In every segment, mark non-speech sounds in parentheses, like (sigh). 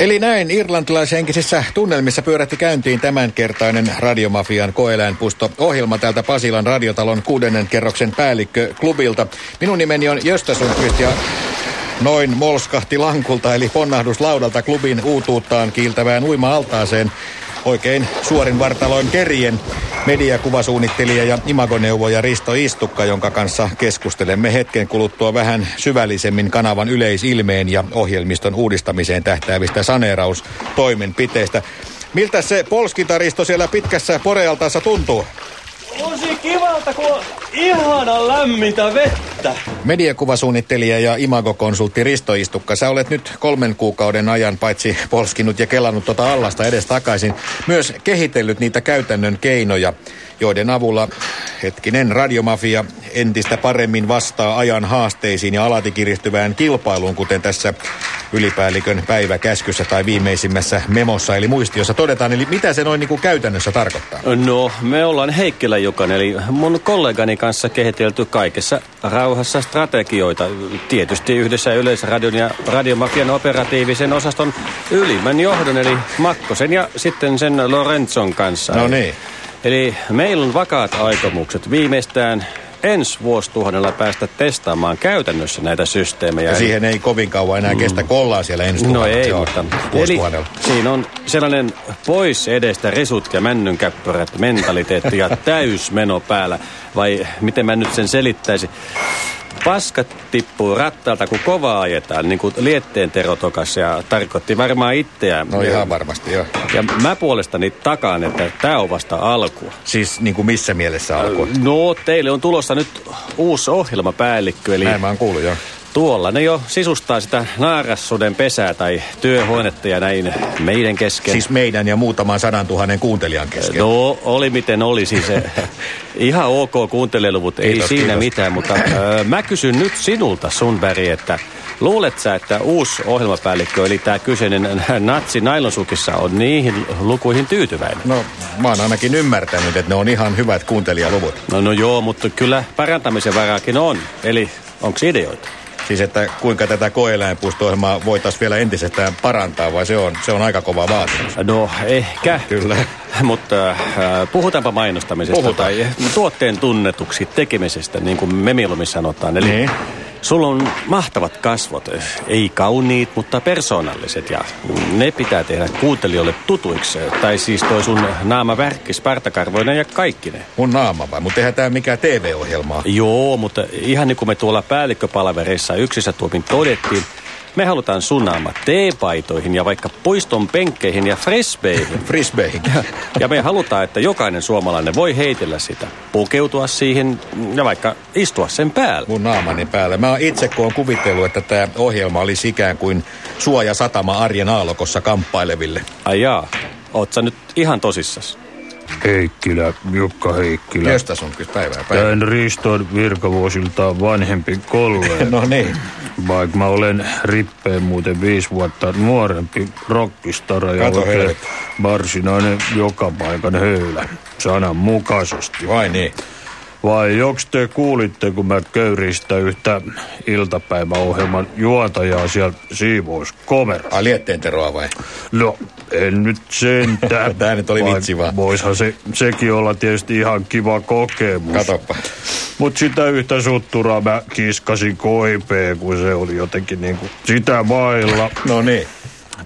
Eli näin irlantilaishenkisissä tunnelmissa pyörätti käyntiin tämänkertainen Radiomafian koeläinpusto-ohjelma täältä Pasilan radiotalon kuudennen kerroksen päällikkö klubilta. Minun nimeni on Jöstä Sundqvist ja noin molskahti lankulta eli ponnahduslaudalta klubin uutuuttaan kiiltävään uima-altaaseen oikein suorin vartaloin kerien mediakuvasuunnittelija ja imagoneuvoja Risto Istukka, jonka kanssa keskustelemme hetken kuluttua vähän syvällisemmin kanavan yleisilmeen ja ohjelmiston uudistamiseen tähtäävistä saneeraustoimenpiteistä. Miltä se polskitaristo siellä pitkässä porealtaassa tuntuu? Tosi kivalta, kun on ihana lämmintä vettä. Mediakuvasuunnittelija ja imagokonsultti Risto Istukka, sä olet nyt kolmen kuukauden ajan paitsi polskinut ja kelannut tota allasta edes takaisin, myös kehitellyt niitä käytännön keinoja, joiden avulla hetkinen radiomafia entistä paremmin vastaa ajan haasteisiin ja alati kiristyvään kilpailuun, kuten tässä ylipäällikön päiväkäskyssä tai viimeisimmässä memossa, eli muistiossa todetaan. Eli mitä se noin niin kuin käytännössä tarkoittaa? No, me ollaan Heikkilä Jukan, eli mun kollegani kanssa kehitelty kaikessa rauhassa strategioita. Tietysti yhdessä Yleisradion ja Radiomafian operatiivisen osaston ylimmän johdon, eli Makkosen ja sitten sen Lorenzon kanssa. No niin. Eli meillä on vakaat aikomukset viimeistään ensi vuosituhannella päästä testaamaan käytännössä näitä systeemejä. Ja siihen ei kovin kauan enää kestä, kun ollaan siellä ensi No ei, Joo, mutta... Eli siinä on sellainen pois edestä risut ja männynkäppyrät mentaliteetti ja (laughs) täysmeno päällä. Vai miten mä nyt sen selittäisin? Paskat tippuu rattaalta, kun kovaa ajetaan, niin kuin Lietteen Tero tokas ja tarkoitti varmaan itseään. No ihan varmasti, joo. Ja mä puolestani takaan, että tämä on vasta alkua. Siis niin kuin missä mielessä alkoi? No, teille on tulossa nyt uusi ohjelmapäällikkö, eli Näin mä oon kuullut, joo. Tuolla ne jo sisustaa sitä naarassuden pesää tai työhuonetta ja näin meidän kesken. Siis meidän ja muutaman sadan tuhannen kuuntelijan kesken. No, oli miten oli siis. Ihan ok kuuntelijaluvut, ei Kiitos, siinä kiitos. mitään, mutta ö, mä kysyn nyt sinulta, Sunberg, että luulet sä, että uusi ohjelmapäällikkö, eli tämä kyseinen natsi nailonsukissa, on niihin lukuihin tyytyväinen? No, mä oon ainakin ymmärtänyt, että ne on ihan hyvät kuuntelijaluvut. No, no joo, mutta kyllä parantamisen varaakin on. Eli onko ideoita? Siis, että kuinka tätä koeläinpuisto-ohjelmaa voitaisiin vielä entisestään parantaa, vai se on, se on aika kova vaatimus? No, ehkä. Kyllä. Mutta äh, puhutaanpa mainostamisesta Puhutaan. tai tuotteen tunnetuksi tekemisestä, niin kuin me mieluummin sanotaan. Eli Niin. Sulla on mahtavat kasvot, ei kauniit, mutta persoonalliset ja ne pitää tehdä kuuntelijoille tutuiksi. Tai siis toi sun naama värkki, spartakarvoinen ja kaikki ne. Mun naama vai? Mutta eihän tää mikään TV-ohjelmaa. Joo, mutta ihan niin kuin me tuolla päällikköpalavereissa yksissä tuopin todettiin, me halutaan sun naama teepaitoihin ja vaikka puiston penkkeihin ja frisbeihin. (laughs) Frisbeihin. Ja me halutaan, että jokainen suomalainen voi heitellä sitä, pukeutua siihen ja vaikka istua sen päällä. Mun naamani päällä. Mä oon itse, kun on kuvitellut, että tämä ohjelma olisi ikään kuin suoja satama arjen aallokossa kamppaileville. Ai jaa, oot sä nyt ihan tosissas? Heikkilä, Jukka Heikkilä. Josta sun päivää päivää. Tän Riston virkavuosiltaan vanhempi kollega. (laughs) No niin. Vaikka mä olen rippeen muuten viisi vuotta nuorempi rockistara ja Kato oikein helvetti. varsinainen joka paikan höylä. Sanan mukaisesti. Vai niin? Vai joks te kuulitte, kun mä köyristä yhtä iltapäiväohjelman juontajaa sieltä siivouskomerasta? Ai lietteen teroa vai? No, en nyt sentään. (laughs) Tää nyt oli vitsi vaan. Voishan se, sekin olla tietysti ihan kiva kokemus. Katoppa. Mut sitä yhtä sutturaa mä kiskasin koipeen, kun se oli jotenkin niinku sitä vailla. No niin.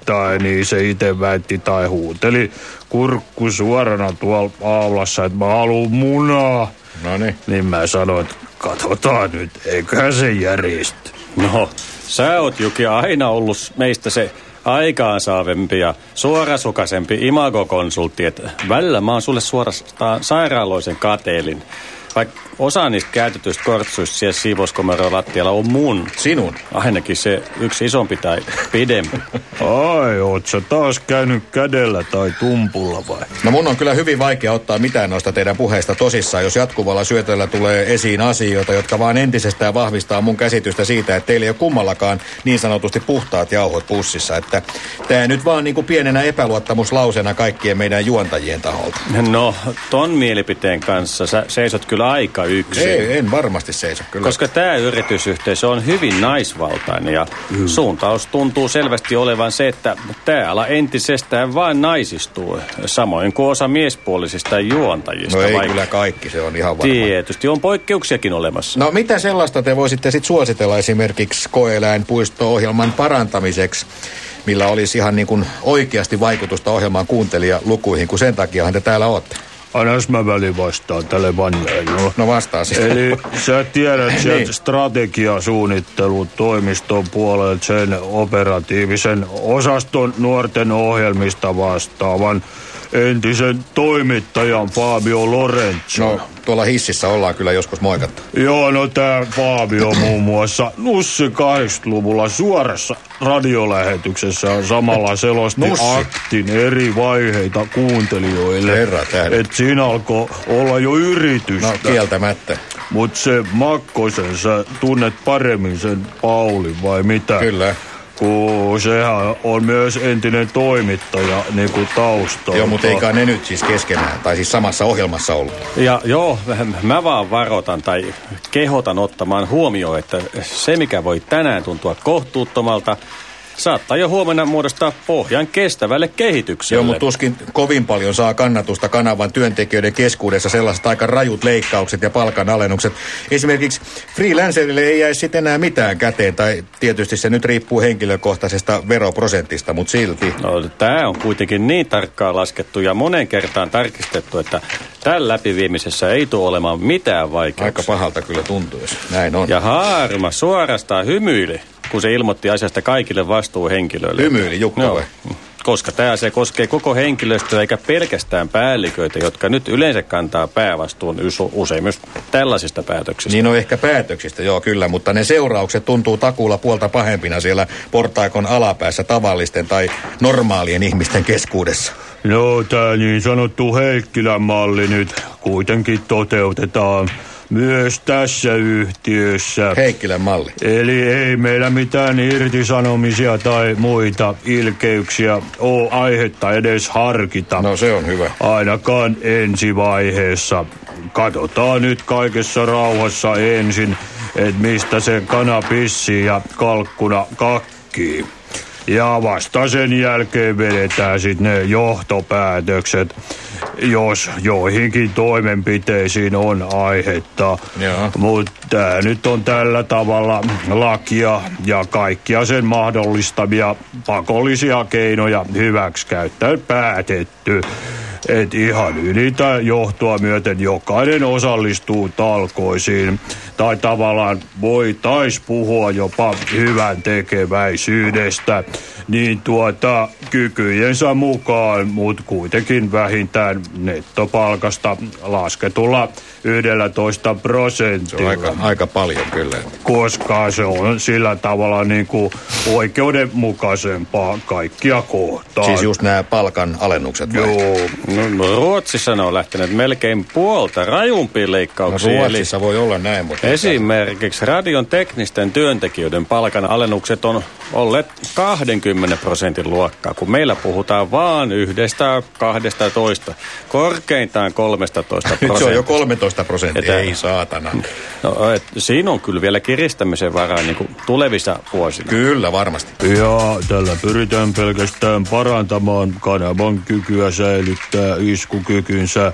Tai niin se itse väitti tai huuteli kurkku suorana tuolla aulassa, että mä haluun munaa. No niin. Niin mä sanoin, että katsotaan nyt, eiköhän se järjesty. No, sä oot Juki aina ollut meistä se aikaansaavempi ja suorasukaisempi imagokonsultti, että välillä mä oon sulle suorastaan sairaaloisen kateelin. Vaikka osa niistä käytetyistä kortsuista siellä siivouskomeron lattialla on mun. Sinun. Ainakin se yksi isompi tai pidempi. (laughs) Ai, oot sä taas käynyt kädellä tai tumpulla vai? No mun on kyllä hyvin vaikea ottaa mitään noista teidän puheista tosissaan, jos jatkuvalla syötöllä tulee esiin asioita, jotka vaan entisestään vahvistaa mun käsitystä siitä, että teillä ei ole kummallakaan niin sanotusti puhtaat jauhot pussissa. Että tämä nyt vaan niin kuin pienenä epäluottamuslausena kaikkien meidän juontajien taholta. No, ton mielipiteen kanssa sä seisot kyllä kyllä aika yksin. Ei, en varmasti seiso kyllä. Koska tämä yritysyhteisö on hyvin naisvaltainen ja mm. suuntaus tuntuu selvästi olevan se, että tämä ala entisestään vain naisistuu. Samoin kuin osa miespuolisista juontajista. No ei vaikka... kyllä kaikki, se on ihan varma. Tietysti on poikkeuksiakin olemassa. No mitä sellaista te voisitte sitten suositella esimerkiksi koeläinpuisto-ohjelman parantamiseksi? millä olisi ihan niin kuin oikeasti vaikutusta ohjelmaan kuuntelijalukuihin, kun sen takiahan te täällä olette. Annas mä väliin vastaan tälle vanjaille. No vastaa siis. Eli sä tiedät (laughs) sieltä niin. strategiasuunnittelun toimiston puolelta sen operatiivisen osaston nuorten ohjelmista vastaavan entisen toimittajan Fabio Lorenzo. No, tuolla hississä ollaan kyllä joskus moikattu. Joo, no tää Fabio (clears throat) muun muassa Nussi 80-luvulla suorassa radiolähetyksessä samalla selosti Nussi. aktin eri vaiheita kuuntelijoille. Herra Et siinä alkoi olla jo yritystä. No kieltämättä. Mut se Makkosen, sä tunnet paremmin sen Pauli vai mitä? Kyllä kun sehän on myös entinen toimittaja niin kuin taustalla. Joo, mutta eikä ne nyt siis keskenään, tai siis samassa ohjelmassa ollut. Ja joo, mä vaan varoitan tai kehotan ottamaan huomioon, että se mikä voi tänään tuntua kohtuuttomalta, saattaa jo huomenna muodostaa pohjan kestävälle kehitykselle. Joo, mutta tuskin kovin paljon saa kannatusta kanavan työntekijöiden keskuudessa sellaiset aika rajut leikkaukset ja palkanalennukset. Esimerkiksi freelancerille ei jäisi sitten enää mitään käteen, tai tietysti se nyt riippuu henkilökohtaisesta veroprosentista, mutta silti. No, tämä on kuitenkin niin tarkkaan laskettu ja monen kertaan tarkistettu, että tällä läpiviemisessä ei tule olemaan mitään vaikeuksia. Aika pahalta kyllä tuntuu, jos näin on. Ja Haarma suorastaan hymyili kun se ilmoitti asiasta kaikille vastuuhenkilöille. Hymyili Jukka no, Koska tämä se koskee koko henkilöstöä eikä pelkästään päälliköitä, jotka nyt yleensä kantaa päävastuun usein myös tällaisista päätöksistä. Niin on ehkä päätöksistä, joo kyllä, mutta ne seuraukset tuntuu takuulla puolta pahempina siellä portaikon alapäässä tavallisten tai normaalien ihmisten keskuudessa. No, tämä niin sanottu Heikkilän malli nyt kuitenkin toteutetaan myös tässä yhtiössä. Heikkilän malli. Eli ei meillä mitään irtisanomisia tai muita ilkeyksiä ole aihetta edes harkita. No se on hyvä. Ainakaan ensivaiheessa. Katsotaan nyt kaikessa rauhassa ensin, että mistä se kana pissii ja kalkkuna kakkii. Ja vasta sen jälkeen vedetään sitten ne johtopäätökset, jos joihinkin toimenpiteisiin on aihetta. Mutta nyt on tällä tavalla lakia ja kaikkia sen mahdollistamia pakollisia keinoja hyväksi käyttäen päätetty. Et ihan ylitä johtoa myöten jokainen osallistuu talkoisiin. Tai tavallaan voitais puhua jopa hyvän tekeväisyydestä. Niin tuota kykyjensä mukaan, mutta kuitenkin vähintään nettopalkasta lasketulla 11 prosenttia. Se on aika, aika paljon kyllä. Koska se on sillä tavalla niin kuin oikeudenmukaisempaa kaikkia kohtaan. Siis just nämä palkan alennukset vai? Joo. No, no Ruotsissa ne on lähteneet melkein puolta rajumpiin leikkauksiin. No, Ruotsissa eli voi olla näin, mutta... Esimerkiksi radion teknisten työntekijöiden palkan alennukset on olleet 20 prosentin luokkaa, kun meillä puhutaan vaan yhdestä, kahdesta toista, korkeintaan 13 prosenttia. se on jo 13 prosenttia, ei saatana. No, et, siinä on kyllä vielä kiristämisen varaa niin kuin tulevissa vuosina. Kyllä, varmasti. Ja tällä pyritään pelkästään parantamaan kanavan kykyä säilyttää iskukykynsä.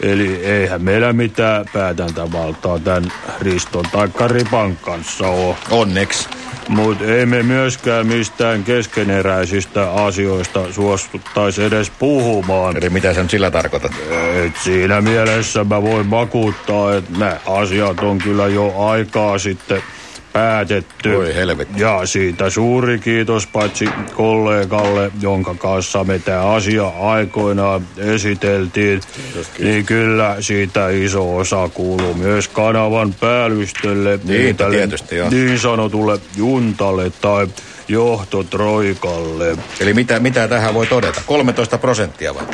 Eli eihän meillä mitään päätäntävaltaa tämän Riston tai Ripan kanssa ole. Onneksi. Mutta ei me myöskään mistään keskeneräisistä asioista suostuttaisi edes puhumaan. Eli mitä sen sillä tarkoitat? Et siinä mielessä mä voin vakuuttaa, että nämä asiat on kyllä jo aikaa sitten päätetty. Voi helvetti. Ja siitä suuri kiitos paitsi kollegalle, jonka kanssa me tämä asia aikoinaan esiteltiin. Niin kyllä siitä iso osa kuuluu myös kanavan päällystölle. Niin, tietysti joo. Niin sanotulle juntalle tai johto Troikalle. Eli mitä, mitä tähän voi todeta? 13 prosenttia vai?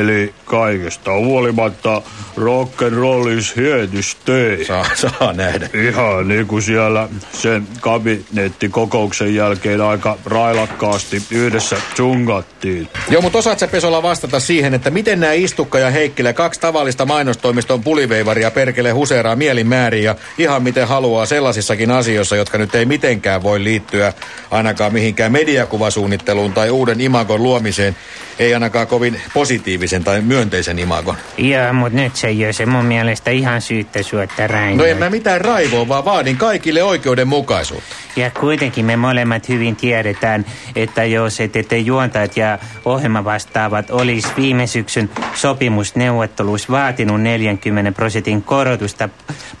Eli kaikesta huolimatta rock'n'rollis hietystei. Saa, saa nähdä. Ihan niin kuin siellä sen kabinettikokouksen jälkeen aika railakkaasti yhdessä tsungattiin. Joo, mutta osaat sä Pesola vastata siihen, että miten nämä Istukka ja Heikkilä, kaksi tavallista mainostoimiston puliveivaria perkele huseeraa mielinmäärin ja ihan miten haluaa sellaisissakin asioissa, jotka nyt ei mitenkään voi liittyä ainakaan mihinkään mediakuvasuunnitteluun tai uuden imagon luomiseen, ei ainakaan kovin positiivisen tai myönteisen imagon. Joo, mutta nyt se ei ole se mun mielestä ihan syyttä suotta Rainer. No en mä mitään raivoa, vaan vaadin kaikille oikeudenmukaisuutta. Ja kuitenkin me molemmat hyvin tiedetään, että jos et, että juontajat ja ohjelma vastaavat olisi viime syksyn sopimusneuvotteluissa vaatinut 40 prosentin korotusta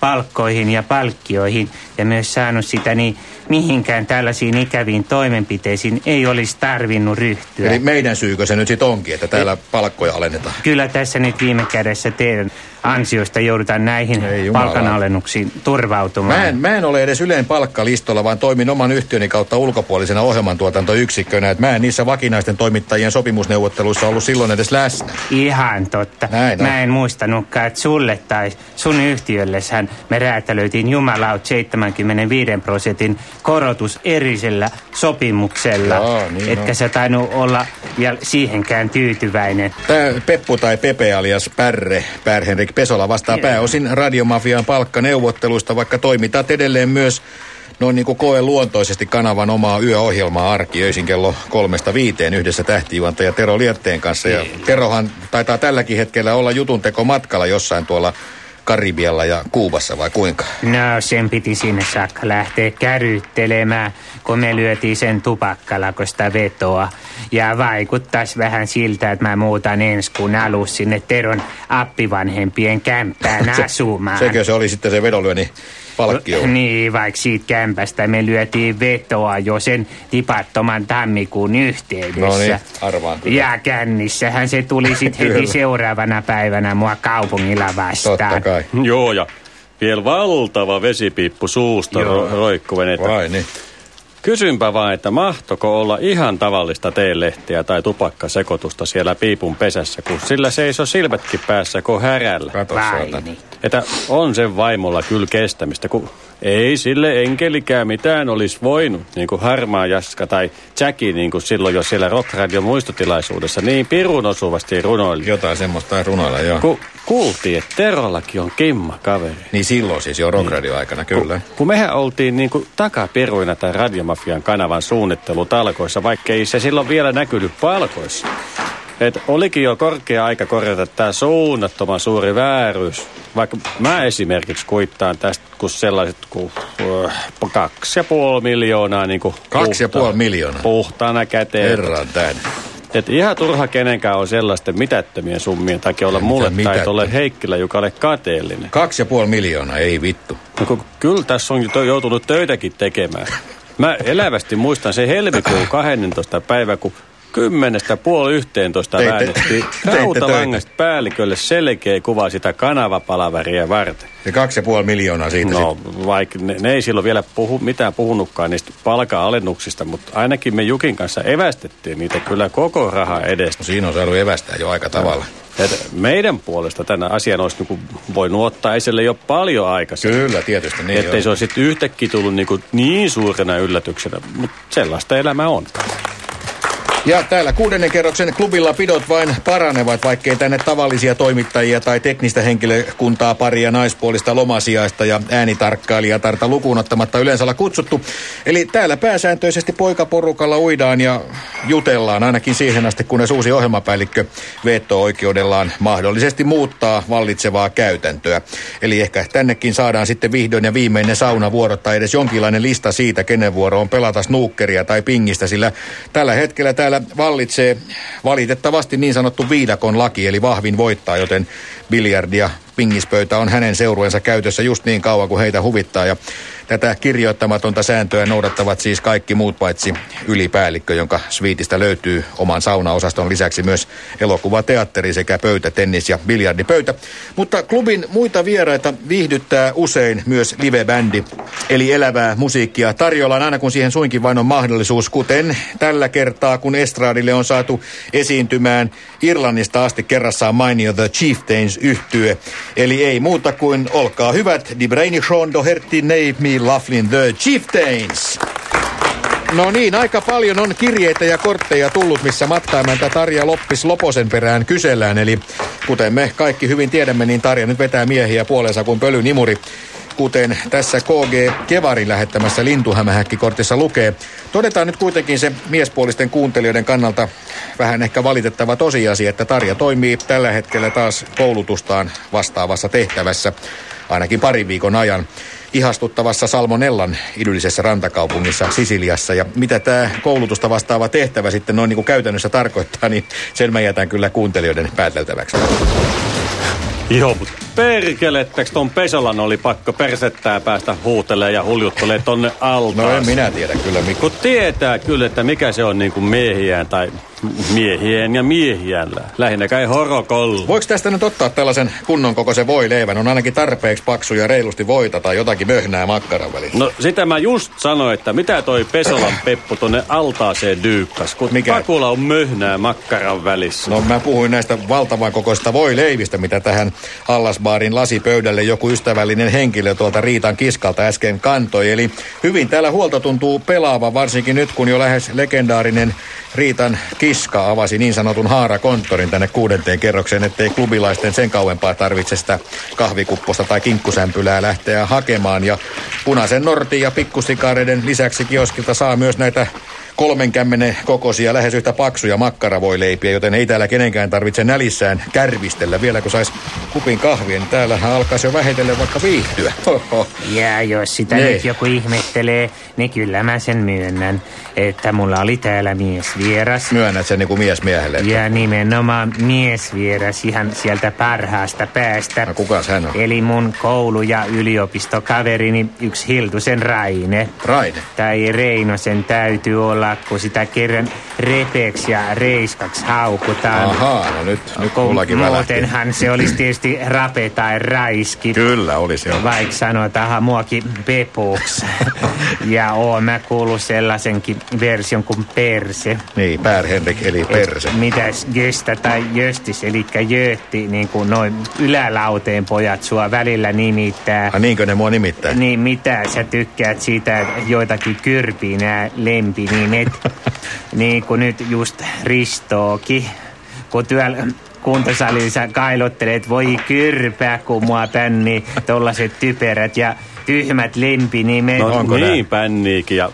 palkkoihin ja palkkioihin ja myös saanut sitä, niin mihinkään tällaisiin ikäviin toimenpiteisiin ei olisi tarvinnut ryhtyä. Eli meidän syykö se nyt sitten onkin, että täällä palkkoja alennetaan? Kyllä tässä nyt viime kädessä teidän ansioista joudutaan näihin Ei palkanalennuksiin turvautumaan. Mä en, mä en ole edes Yleen palkkalistolla, vaan toimin oman yhtiöni kautta ulkopuolisena ohjelmantuotantoyksikkönä. Et mä en niissä vakinaisten toimittajien sopimusneuvotteluissa ollut silloin edes läsnä. Ihan totta. Näin on. Mä en muistanutkaan, että sulle tai sun yhtiöllessähän me räätälöitiin jumalaut 75 prosentin korotus erisellä sopimuksella. Joo, niin Etkä on. sä tainnut olla vielä siihenkään tyytyväinen. Tää Peppu tai Pepe alias Pärre, Pär-Henrik Pesola vastaa pääosin radiomafian palkkaneuvotteluista, vaikka toimitat edelleen myös noin niin kuin koe luontoisesti kanavan omaa yöohjelmaa arkiöisin kello kolmesta viiteen yhdessä tähtijuontaja Tero Lietteen kanssa. Ja Terohan taitaa tälläkin hetkellä olla jutunteko matkalla jossain tuolla Karibialla ja Kuubassa vai kuinka? No, sen piti sinne saakka lähteä käryttelemään, kun me lyötiin sen tupakkalakosta vetoa. Ja vaikuttaisi vähän siltä, että mä muutan ensi kuun alussa sinne Teron appivanhempien kämppään (laughs) asumaan. Sekö se oli sitten se vedonlyönnin palkkio? Niin, vaikka siitä kämpästä me lyötiin vetoa jo sen tipattoman tammikuun yhteydessä. No niin, arvaan kyllä. Ja kännissähän se tuli sitten (laughs) heti seuraavana päivänä mua kaupungilla vastaan. Totta kai. Joo, ja vielä valtava vesipiippu suusta ro- roikkuven. Että Vai niin. Kysynpä vaan, että mahtoko olla ihan tavallista teelehtiä tai tupakkasekoitusta siellä piipun pesässä, kun sillä seisoo silmätkin päässä kuin härällä. Kato niin. Että on sen vaimolla kyllä kestämistä, kun ei sille enkelikään mitään olisi voinut, niin kuin Harmaa Jaska tai Jackie, niin kuin silloin jo siellä Rock Radio muistotilaisuudessa, niin pirun osuvasti runoili. Jotain semmoista runoilla, joo. Kun kuultiin, että Terollakin on kimma kaveri. Niin silloin siis jo Rock Radio aikana, kyllä. Kun mehän oltiin niin kuin takapiruina tämän Radiomafian kanavan suunnittelutalkoissa, vaikka ei se silloin vielä näkynyt palkoissa. Et olikin jo korkea aika korjata tämä suunnattoman suuri vääryys. Vaikka mä esimerkiksi kuittaan tästä, kun sellaiset kuin kaksi ja puoli miljoonaa niin kuin Kaksi ja puoli miljoonaa. puhtaana käteen. Herran. Et ihan turha kenenkään on sellaisten mitättömien summien takia olla mulle tai tuolle Heikkilä Jukalle kateellinen. Kaksi ja puoli miljoonaa, ei vittu. No, kyllä tässä on joutunut töitäkin tekemään. Mä elävästi muistan se helmikuun 12. päivä, kun kymmenestä puoli yhteentoista väännettiin (laughs) rautalangasta päällikölle selkeä kuva sitä kanavapalaveria varten. Ja kaksi ja puoli miljoonaa siitä No, vaikka ne, ne ei silloin vielä puhu, mitään puhunutkaan niistä palka-alennuksista, mutta ainakin me Jukin kanssa evästettiin niitä kyllä koko raha edestä. No siinä on saanut evästää jo aika tavalla. Et meidän puolesta tänä asian olisi niinku voinut ottaa esille jo paljon aikaisemmin. Kyllä, tietysti niin Ettei on. se olisi sitten yhtäkkiä tullut niinku niin suurena yllätyksenä, mutta sellaista elämä on. Ja täällä kuudennen kerroksen klubilla pidot vain paranevat, vaikkei tänne tavallisia toimittajia tai teknistä henkilökuntaa paria naispuolista lomasiaista ja äänitarkkailijatarta lukuun ottamatta yleensä olla kutsuttu. Eli täällä pääsääntöisesti poikaporukalla uidaan ja jutellaan ainakin siihen asti, kunnes uusi ohjelmapäällikkö veto-oikeudellaan mahdollisesti muuttaa vallitsevaa käytäntöä. Eli ehkä tännekin saadaan sitten vihdoin ja viimeinen saunavuoro tai edes jonkinlainen lista siitä, kenen vuoro on pelata snookeria tai pingistä, sillä tällä hetkellä täällä vallitsee valitettavasti niin sanottu viidakon laki, eli vahvin voittaa, joten biljardi ja pingispöytä on hänen seurueensa käytössä just niin kauan kuin heitä huvittaa. Ja Tätä kirjoittamatonta sääntöä noudattavat siis kaikki muut paitsi ylipäällikkö, jonka sviitistä löytyy oman saunaosaston lisäksi myös elokuva, teatteri sekä pöytä, tennis ja biljardipöytä. Mutta klubin muita vieraita viihdyttää usein myös live-bändi, eli elävää musiikkia tarjolla aina kun siihen suinkin vain on mahdollisuus, kuten tällä kertaa, kun Estradille on saatu esiintymään Irlannista asti kerrassaan mainio The Chieftains yhtye. Eli ei muuta kuin olkaa hyvät, Die Brainy Sean Doherty Name Me Laughlin The Chieftains. No niin, aika paljon on kirjeitä ja kortteja tullut, missä mattaimäntä Tarja Loppis Loposen perään kysellään. Eli kuten me kaikki hyvin tiedämme, niin Tarja nyt vetää miehiä puolensa kuin pölynimuri kuten tässä KG Kevarin lähettämässä lintuhämähäkkikortissa lukee. Todetaan nyt kuitenkin se miespuolisten kuuntelijoiden kannalta vähän ehkä valitettava tosiasia, että Tarja toimii tällä hetkellä taas koulutustaan vastaavassa tehtävässä ainakin parin viikon ajan ihastuttavassa Salmonellan idyllisessä rantakaupungissa Sisiliassa. Ja mitä tämä koulutusta vastaava tehtävä sitten noin niin kuin käytännössä tarkoittaa, niin sen mä jätän kyllä kuuntelijoiden pääteltäväksi. Joo, mutta perkelettäks ton Pesolan oli pakko persettää päästä huutelee ja huljuttelee tonne altaan? No en minä tiedä kyllä. Mikä... Kun tietää kyllä, että mikä se on niin kuin miehiään tai miehien ja miehiällä. Lähinnä kai horokolla. Voiko tästä nyt ottaa tällaisen kunnon kokoisen voileivän? On ainakin tarpeeksi paksu ja reilusti voita tai jotakin möhnää makkaran välissä. No sitä mä just sanoin, että mitä toi Pesolan (clears throat) Peppu tonne altaaseen dyykkas, kun mikä? Pakula on möhnää makkaran välissä. No mä puhuin näistä valtavan kokoista voileivistä, mitä tähän Allasbaarin lasipöydälle joku ystävällinen henkilö tuolta Riitan kiskalta äsken kantoi. Eli hyvin täällä huolta tuntuu pelaava, varsinkin nyt kun jo lähes legendaarinen Riitan kiska avasi niin sanotun haarakonttorin tänne kuudenteen kerrokseen, ettei klubilaisten sen kauempaa tarvitse sitä kahvikupposta tai kinkkusämpylää lähteä hakemaan. Ja punaisen nortin ja pikkusikareiden lisäksi kioskilta saa myös näitä 30 kokoisia, lähes yhtä paksuja makkaravoileipiä, joten ei täällä kenenkään tarvitse nälissään kärvistellä. Vielä kun sais kupin kahvia, niin täällähän alkaisi jo vähitellen vaikka viihtyä. Oho. Ja jos sitä ne. nyt joku ihmettelee, niin kyllä mä sen myönnän, että mulla oli täällä miesvieras. Myönnät sen niin kuin mies miehelle. Että... Ja nimenomaan miesvieras ihan sieltä parhaasta päästä. No kuka hän on? Eli mun koulu- ja yliopistokaverini yksi Hiltusen Raine. Raine? Tai Reinosen täytyy olla kun sitä kerran repeeksi ja reiskaksi haukutaan. Ahaa, no nyt, nyt mullakin Muutenhan se olisi tietysti rape tai raiski. Kyllä olisi jo. Vaikka sanotaan muakin pepuks. (laughs) ja oon mä kuullut sellaisenkin version kuin perse. Niin, Henrik eli perse. Et mitäs Gösta tai Jöstis, eli Jötti, niin kuin noin ylälauteen pojat sua välillä nimittää. Ah, niinkö ne mua nimittää? Niin, mitä sä tykkäät siitä, että joitakin kyrpii nämä lempinimet. Niin kuin nyt just Ristooki, kun työllä kuntosalissa kailottelet, voi kyrpää, kun mua pänni tollaset typerät ja tyhmät lempinimet. No onko niin pänniikin ja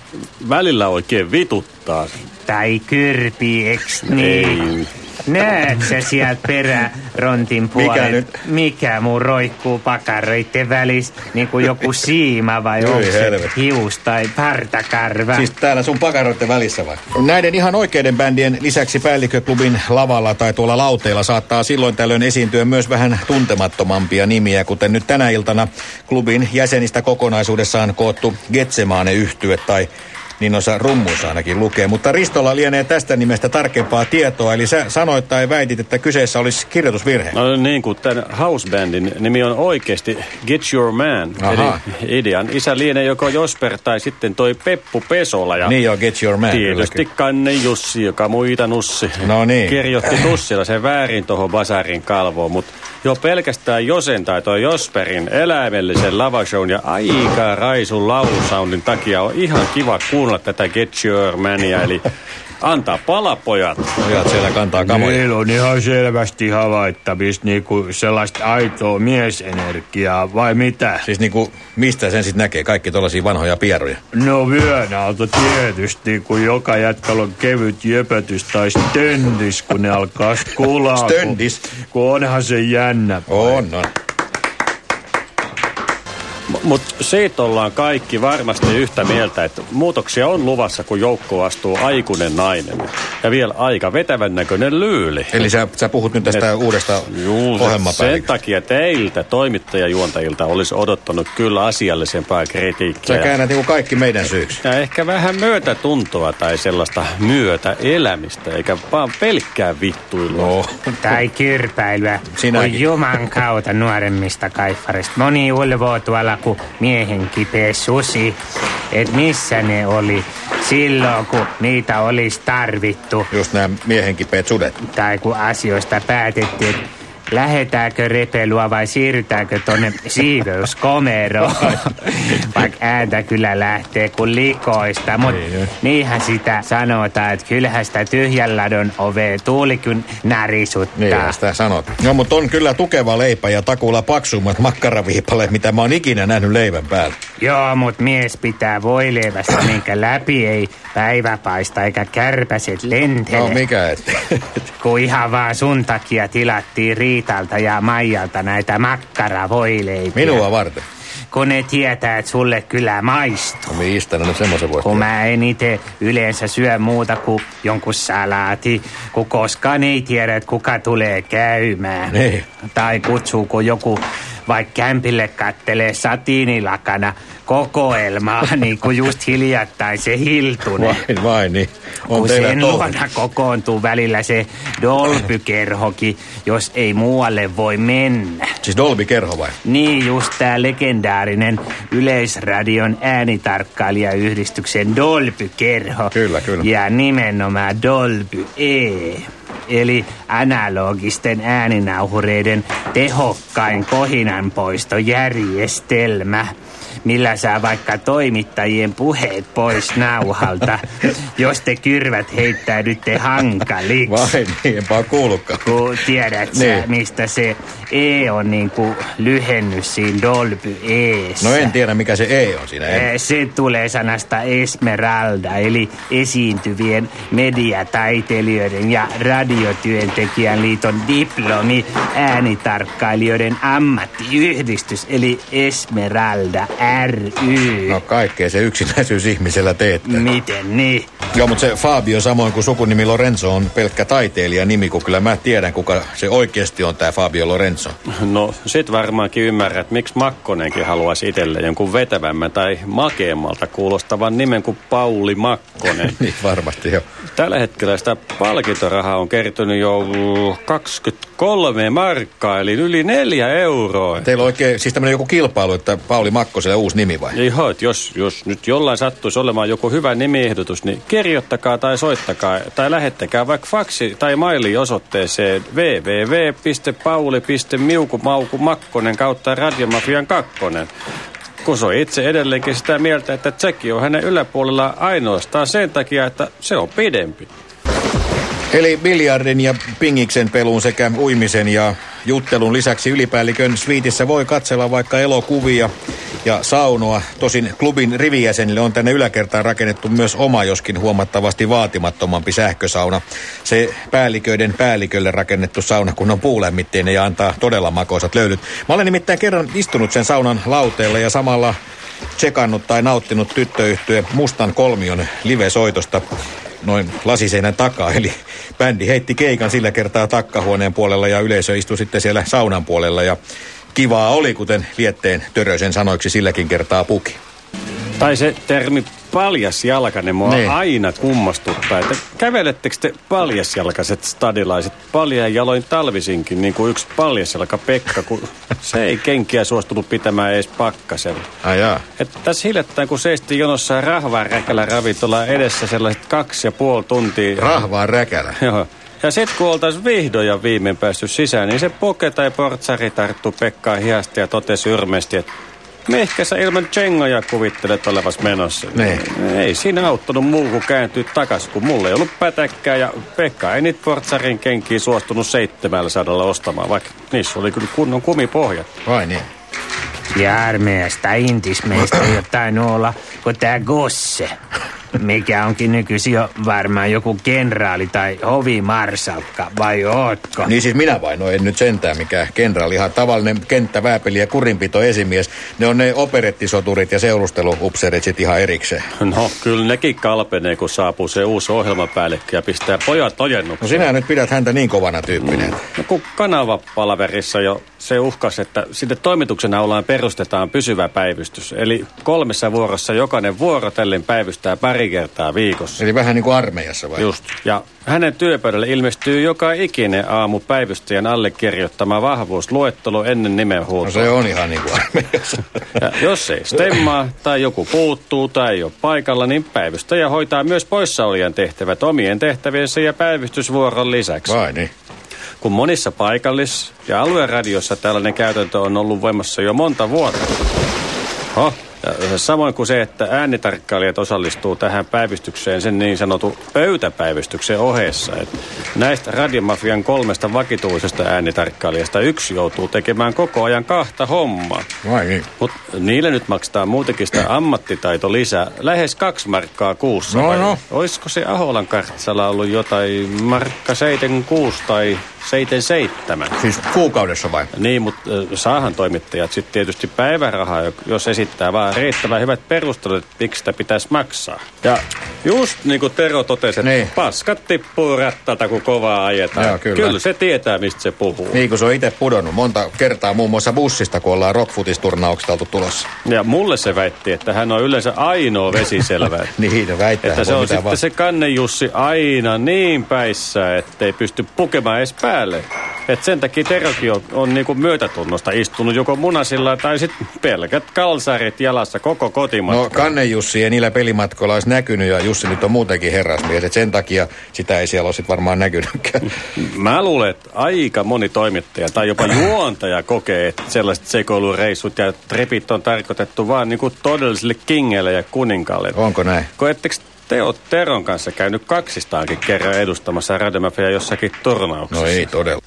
välillä oikein vituttaa. Tai kyrpi, eks niin? Ei. Näet sä sieltä perärontin puolet? Mikä nyt? Mikä mun roikkuu pakaroitten välissä? Niin kuin joku (laughs) siima vai onko se hius tai partakarva? Siis täällä sun pakaroitten välissä vai? Näiden ihan oikeiden bändien lisäksi päällikköklubin lavalla tai tuolla lauteilla saattaa silloin tällöin esiintyä myös vähän tuntemattomampia nimiä, kuten nyt tänä iltana klubin jäsenistä kokonaisuudessaan koottu Getsemaane yhtye tai niin noissa rummuissa ainakin lukee. Mutta Ristolla lienee tästä nimestä tarkempaa tietoa, eli sä sanoit tai väitit, että kyseessä olisi kirjoitusvirhe. No niin kuin tämän housebandin nimi on oikeasti Get Your Man, Aha. eli idean isä lienee joko Josper tai sitten toi Peppu Pesola. Ja niin joo, Get Your Man. Tietysti Kanne Jussi, joka muita nussi. No niin. Kirjoitti tussilla sen väärin tuohon basarin kalvoon, mutta jo pelkästään Josen tai toi Josperin eläimellisen lavashown ja aika raisun laulusoundin takia on ihan kiva kuunnella tätä Get Your Mania, eli Antaa pala, pojat. Pojat siellä kantaa kamoja. Meillä on ihan selvästi havaittavissa niinku sellaista aitoa miesenergiaa, vai mitä? Siis niinku, mistä sen sitten näkee? Kaikki tollasia vanhoja pieruja. No vyönalta tietysti, kun joka jätkällä on kevyt jöpötys tai stöndis, kun ne alkaa (laughs) skulaa. Stöndis? Kun, kun onhan se jännä. On, on. Mutta siitä ollaan kaikki varmasti yhtä mieltä, että muutoksia on luvassa, kun joukko astuu aikuinen nainen. Ja vielä aika vetävän näköinen lyyli. Eli sä, sä puhut nyt tästä Et- uudesta Juu, sen takia teiltä, toimittajajuontajilta, olisi odottanut kyllä asiallisempaa kritiikkiä. Sä käännät niinku kaikki meidän syyksi. Ja ehkä vähän myötätuntoa tai sellaista myötäelämistä, eikä vaan pelkkää vittuilua. No, Tai kyrpäilyä. Sinäkin. Juman kautta nuoremmista kaiffarista. Moni ulvoo tuolla kuin miehen kipeä susi. Et missä ne oli silloin, kun niitä olisi tarvittu. just nämä miehenkipeät sudet. Tai kun asioista päätettiin, että lähetäänkö repelua vai siirrytäänkö tonne siiveyskomeroon. (laughs) Vaikka ääntä kyllä lähtee kuin likoista. Mutta Niin, niin. niinhän sitä sanotaan, että kyllähän sitä tyhjän ladon ove tuulikyn närisuttaa. Niin, sitä sanot. No, mutta on kyllä tukeva leipä ja takulla paksummat makkaraviipaleet, mitä mä oon ikinä nähnyt leivän päällä. Joo, mut mies pitää voileivästä, minkä läpi ei päivä paista eikä kärpäset lentele. No, mikä et? Kun ihan vaan sun takia tilattiin Riitalta ja Maijalta näitä makkaravoileipiä. Minua varten. Kun ne tietää, että sulle kyllä maistuu. No mistä ne semmoisen voi Kun mä en itse yleensä syö muuta kuin jonkun salaati, kun koskaan ei tiedä, että kuka tulee käymään. Niin. Tai kutsuuko joku vaikka kämpille kattelee satiinilakana kokoelmaa, (laughs) niin kuin just hiljattain se Hiltunen. Vain, vain, niin. On kun sen touhu. luona kokoontuu välillä se dolpykerhoki, jos ei muualle voi mennä. Siis Dolby Kerho vai? Niin just tää legendaarinen Yleisradion äänitarkkailijayhdistyksen Dolby-kerho. Kyllä, kyllä. Ja nimenomaan Dolby E. Eli analogisten ääninauhureiden tehokkain kohinanpoistojärjestelmä millä saa vaikka toimittajien puheet pois nauhalta, jos te kyrvät heittäydytte hankaliksi. Vai niin, enpä kuullutkaan. Kun tiedät Niin. sä, mistä se E on niinku lyhennys siinä Dolby Eessä. No en tiedä, mikä se E on siinä. En. Se tulee sanasta Esmeralda, eli esiintyvien mediataiteilijoiden ja radiotyöntekijän liiton diplomi äänitarkkailijoiden ammattiyhdistys, eli Esmeralda ry. No kaikkea se yksinäisyys ihmisellä teettää. Miten niin? Joo, mutta se Fabio samoin kuin sukunimi Lorenzo on pelkkä taiteilija nimi, kun kyllä mä tiedän, kuka se oikeasti on tämä Fabio Lorenzo. No sit varmaankin ymmärrät, miksi Makkonenkin haluaisi itselle jonkun vetävämmän tai makeammalta kuulostavan nimen kuin Pauli Makkonen. (laughs) niin varmasti jo. Tällä hetkellä sitä palkintorahaa on kertynyt jo 23 markkaa, eli yli neljä euroa. Teillä on oikein siis tämmöinen joku kilpailu, että Pauli Makkoselle uusi nimi vai? Ihan, että jos, jos nyt jollain sattuisi olemaan joku hyvä nimiehdotus, niin kirjoittakaa tai soittakaa tai lähettäkää vaikka faksi tai maili osoitteeseen www.pauli.miukumaukumakkonen kautta Radiomafian kakkonen. Kun se on itse edelleenkin sitä mieltä, että tsekki on hänen yläpuolella ainoastaan sen takia, että se on pidempi. Eli biljardin ja pingiksen peluun sekä uimisen ja juttelun lisäksi ylipäällikön sviitissä voi katsella vaikka elokuvia ja saunoa. Tosin klubin rivijäsenille on tänne yläkertaan rakennettu myös oma, joskin huomattavasti vaatimattomampi sähkösauna. Se päälliköiden päällikölle rakennettu sauna, kun on puulämmitteinen ja antaa todella makoisat löydyt. Mä olen nimittäin kerran istunut sen saunan lauteella ja samalla tsekannut tai nauttinut tyttöyhtye Mustan kolmion live-soitosta noin lasiseinän takaa. Eli bändi heitti keikan sillä kertaa takkahuoneen puolella ja yleisö istui sitten siellä saunan puolella. Ja kivaa oli, kuten Lietteen Törösen sanoiksi silläkin kertaa puki. Tai se termi paljasjalkainen mua Niin. aina kummastuttaa, että kävelettekö te paljasjalkaiset stadilaiset paljain jaloin talvisinkin, niin kuin yksi paljasjalka Pekka, kun (laughs) se ei kenkiä suostunut pitämään edes pakkasella. Ai jaa. Että tässä hiljattain, kun seistiin jonossa rahvaan räkälä ravintola edessä sellaiset kaksi ja puoli tuntia. Rahvaan räkälä. (laughs) Joo. Ja sitten kun oltaisiin vihdoin ja viimein päässyt sisään, niin se poke tai portsari tarttu Pekkaan hiasta ja totesi yrmeesti, että Mehkä sä ilman tsengoja kuvittelet olevas menossa? Niin. Ei siinä auttanut muu kuin kääntyä takas, kun mulla ei ollut pätäkkää ja Pekka ei niitä portsarin kenkiä suostunut 700 ostamaan, vaikka niissä oli kyllä kunnon kumipohjat. Vai niin? Ja armeijasta intis meistä jotain olla, kun tää gosse. Mikä onkin nykyisin jo varmaan joku kenraali tai hovimarsalkka, vai ootko? Niin siis minä vain, no en nyt sentään mikä kenraali, ihan tavallinen kenttävääpeli ja kurinpito esimies. Ne on ne operettisoturit ja seurusteluupseerit sit ihan erikseen. No, kyllä nekin kalpenee, kun saapuu se uusi ohjelmapäällikkö ja pistää pojat No ojennukseen. sinä nyt pidät häntä niin kovana tyyppinen. No kun kanavapalaverissa jo se uhkas, että sinne toimituksen aulaan perustetaan pysyvä päivystys. Eli kolmessa vuorossa jokainen vuorotellen päivystää pari kertaa viikossa. Eli vähän niin kuin armeijassa vai? Just. Ja hänen työpöydälle ilmestyy joka ikinen aamu päivystäjän allekirjoittama vahvuusluettelo ennen nimenhuutoa. No se on ihan niin kuin armeijassa. Ja jos ei stemmaa tai joku puuttuu tai ei ole paikalla, niin päivystäjä hoitaa myös poissaolijan tehtävät omien tehtäviensä ja päivystysvuoron lisäksi. Vai niin? Kun monissa paikallis- ja alueradiossa tällainen käytäntö on ollut voimassa jo monta vuotta. Ja samoin kuin se, että äänitarkkailijat osallistuu tähän päivystykseen sen niin sanotun pöytäpäivystyksen ohessa. Et näistä radiomafian kolmesta vakituisesta äänitarkkailijasta yksi joutuu tekemään koko ajan kahta hommaa. Vai niin? Mutta niille nyt maksetaan muutenkin sitä ammattitaito lisää. Lähes kaksi markkaa kuussa. No, vai no. Olisiko se Aholan kartsalla ollut jotain markka 76 tai 77? Siis kuukaudessa vai? Niin, mutta saahan toimittajat sitten tietysti päivärahaa, jos esittää vaan riittävän hyvät perustelut, että miksi sitä pitäisi maksaa. Ja just niin kuin Tero totesi, että Niin. paskat tippuu rattalta, kun kovaa ajetaan. Joo, kyllä. kyllä se tietää, mistä se puhuu. Niin kuin se on itse pudonnut monta kertaa muun muassa bussista, kun ollaan rockfutisturnauksesta oltu tulossa. Ja mulle se väitti, että hän on yleensä ainoa vesiselvä. (laughs) Niin, väittää. Että se on sitten vaan. se kannejussi aina niin päissä, ettei pysty pukemaan edes päälle. Et sen takia Terokin on, on niinku myötätunnosta istunut joko munasilla tai sitten pelkät kalsarit jalassa koko kotimatka. No Kanne Jussi ei niillä pelimatkoilla olisi näkynyt ja Jussi nyt on muutenkin herrasmies, että sen takia sitä ei siellä ole sit varmaan näkynytkään. Mä luulen, että aika moni toimittaja tai jopa juontaja kokee, että sellaiset sekoilureissut ja trepit on tarkoitettu vaan niinku todellisille kingeille ja kuninkaalle. Onko näin? Kun ettekö te oot Teron kanssa käynyt kaksistaankin kerran edustamassa Rademafia jossakin turnauksessa? No ei todella.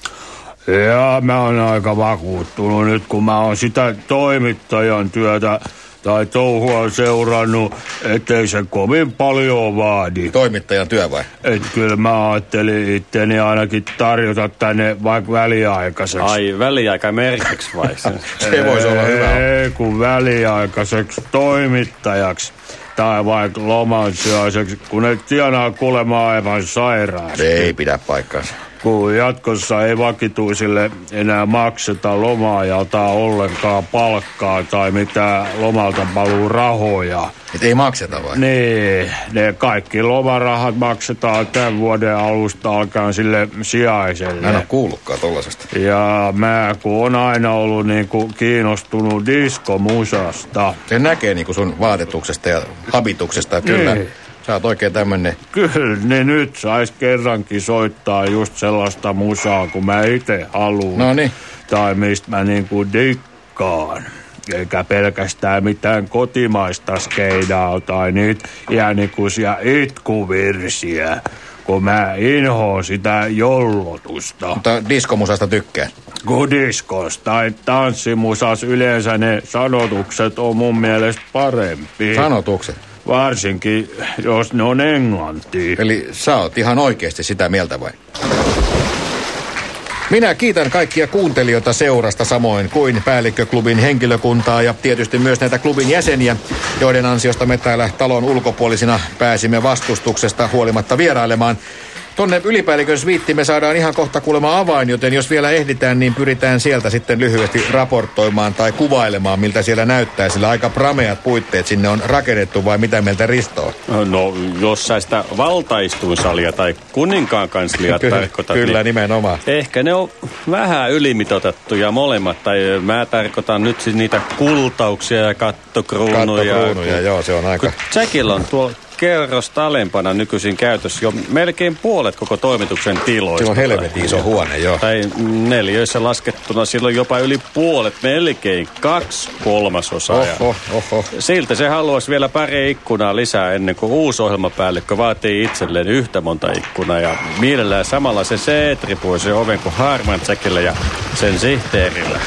Ja mä oon aika vakuuttunut nyt, kun mä oon sitä toimittajan työtä tai touhua seurannut, ettei se kovin paljon vaadi. Toimittajan työ vai? Et kyllä mä ajattelin itteni ainakin tarjota tänne vaikka väliaikaiseksi. Ai, väliaika merkiksi vai? se? (laughs) Se voisi olla hyvä. Ei, kun väliaikaiseksi toimittajaksi tai vaikka lomansijaiseksi, kun ne tienaa kuulemma aivan sairaasti. Ei pidä paikkaansa. Kun jatkossa ei vakituisille enää makseta lomaajalta ollenkaan palkkaa tai mitään lomalta paluu rahoja. Et ei makseta vai? Niin, ne kaikki lomarahat maksetaan tämän vuoden alusta alkaen sille sijaiselle. Mä en ole kuullutkaan tollasesta. Ja mä kun on aina ollut niinku kiinnostunut diskomusasta. Se näkee niinku sun vaatetuksesta ja habituksesta, kyllä Niin. Sä oot oikein tämmönen Kyllä ne nyt sais kerrankin soittaa just sellaista musaa, kun mä itse haluan. No niin. Tai mistä mä niinku dikkaan. Eikä pelkästään mitään kotimaista skeidaa tai niitä jäänikuisia itkuvirsiä. Kun mä inhoon sitä jollotusta. Mutta diskomusasta tykkää. Kun diskos tai tanssimusas yleensä ne sanotukset on mun mielestä parempi. Sanotukset. Varsinkin, jos ne on englantia. Eli sä oot ihan oikeasti sitä mieltä vai? Minä kiitän kaikkia kuuntelijoita seurasta samoin kuin päällikköklubin henkilökuntaa ja tietysti myös näitä klubin jäseniä, joiden ansiosta me täällä talon ulkopuolisina pääsimme vastustuksesta huolimatta vierailemaan. Tonne ylipäällikön sviittiin me saadaan ihan kohta kuulemma avain, joten jos vielä ehditään, niin pyritään sieltä sitten lyhyesti raportoimaan tai kuvailemaan, miltä siellä näyttää, sillä aika prameat puitteet sinne on rakennettu vai mitä mieltä Risto? No, jos sä sitä valtaistuinsalia tai kuninkaan kansliaa Kyllä, tarkoitat, kyllä niin nimenomaan. ehkä ne on vähän ylimitotettuja molemmat. Tai mä tarkoitan nyt siis niitä kultauksia ja kattokruunuja. Kattokruunuja, joo, se on aika... Kun on tuo kerrosta alempana nykyisin käytössä jo melkein puolet koko toimituksen tiloista. Se on helvetin iso huone, joo. Tai neljöissä laskettuna silloin jopa yli puolet, melkein kaksi kolmasosaa. Oho, oho. Siltä se haluaisi vielä pari ikkunaa lisää ennen kuin uusi ohjelmapäällikkö vaatii itselleen yhtä monta ikkunaa. Ja mielellään samalla se C-tripuisi oven kuin Harman ja sen sihteerillä.